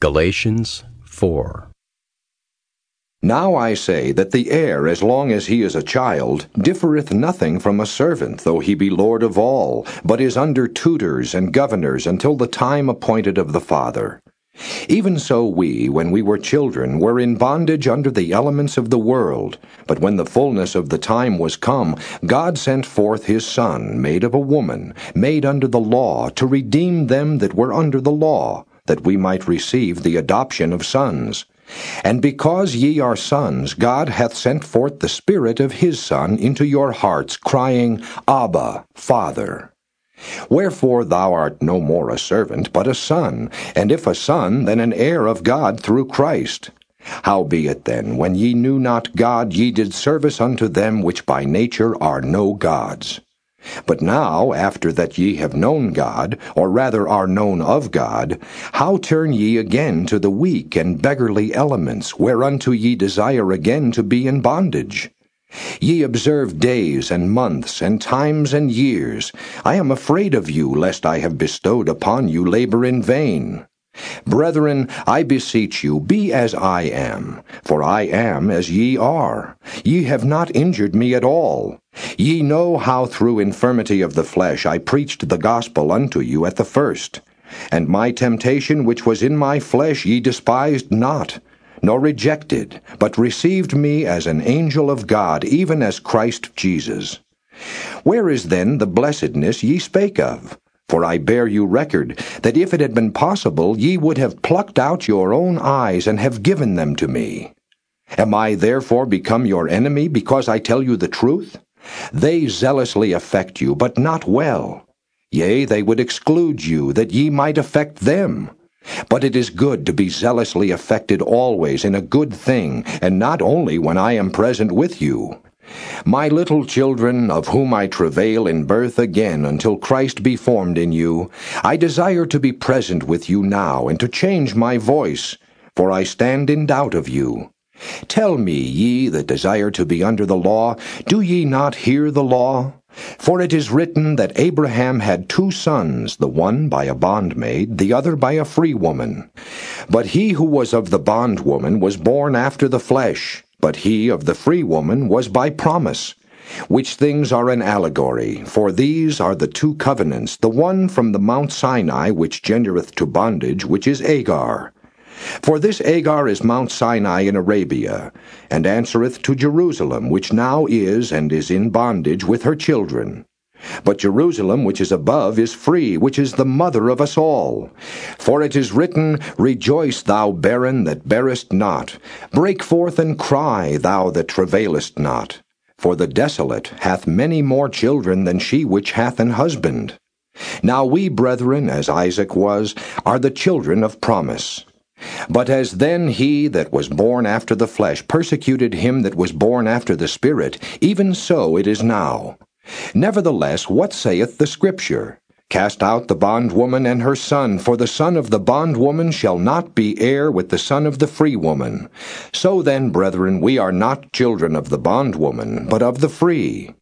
Galatians 4. Now I say that the heir, as long as he is a child, differeth nothing from a servant, though he be lord of all, but is under tutors and governors until the time appointed of the father. Even so we, when we were children, were in bondage under the elements of the world. But when the fullness of the time was come, God sent forth his Son, made of a woman, made under the law, to redeem them that were under the law, that we might receive the adoption of sons. And because ye are sons, God hath sent forth the Spirit of his Son into your hearts, crying, Abba, Father. Wherefore thou art no more a servant, but a son, and if a son, then an heir of God through Christ. Howbeit then, when ye knew not God, ye did service unto them which by nature are no gods. But now, after that ye have known God, or rather are known of God, how turn ye again to the weak and beggarly elements, whereunto ye desire again to be in bondage? Ye observe days and months and times and years. I am afraid of you, lest I have bestowed upon you labor in vain. Brethren, I beseech you, be as I am, for I am as ye are. Ye have not injured me at all. Ye know how through infirmity of the flesh I preached the gospel unto you at the first. And my temptation which was in my flesh ye despised not, nor rejected, but received me as an angel of God, even as Christ Jesus. Where is then the blessedness ye spake of? For I bear you record, that if it had been possible, ye would have plucked out your own eyes and have given them to me. Am I therefore become your enemy because I tell you the truth? They zealously affect you, but not well. Yea, they would exclude you, that ye might affect them. But it is good to be zealously affected always in a good thing, and not only when I am present with you. My little children, of whom I travail in birth again until Christ be formed in you, I desire to be present with you now, and to change my voice, for I stand in doubt of you. Tell me, ye that desire to be under the law, do ye not hear the law? For it is written that Abraham had two sons, the one by a bondmaid, the other by a free woman. But he who was of the bondwoman was born after the flesh but he of the free woman was by promise, which things are an allegory, for these are the two covenants, the one from the Mount Sinai, which gendereth to bondage, which is Agar. For this Agar is Mount Sinai in Arabia, and answereth to Jerusalem, which now is and is in bondage with her children. But Jerusalem which is above is free, which is the mother of us all. For it is written, Rejoice, thou barren that bearest not. Break forth and cry, thou that travailest not. For the desolate hath many more children than she which hath an husband. Now we, brethren, as Isaac was, are the children of promise. But as then he that was born after the flesh persecuted him that was born after the Spirit, even so it is now. Nevertheless, what saith the Scripture? Cast out the bondwoman and her son, for the son of the bondwoman shall not be heir with the son of the free woman. So then, brethren, we are not children of the bondwoman, but of the free.